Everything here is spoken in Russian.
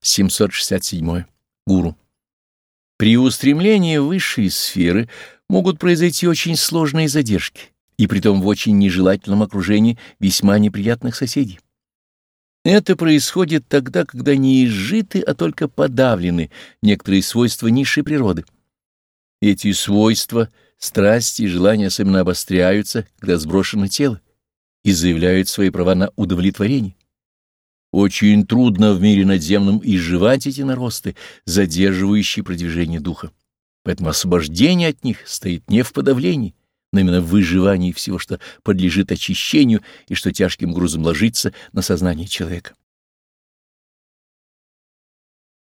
767. Гуру. При устремлении в высшие сферы могут произойти очень сложные задержки, и притом в очень нежелательном окружении весьма неприятных соседей. Это происходит тогда, когда не изжиты, а только подавлены некоторые свойства низшей природы. Эти свойства, страсти и желания особенно обостряются, когда сброшено тело, и заявляют свои права на удовлетворение. Очень трудно в мире надземном изживать эти наросты, задерживающие продвижение духа. Поэтому освобождение от них стоит не в подавлении, но именно в выживании всего, что подлежит очищению и что тяжким грузом ложится на сознание человека.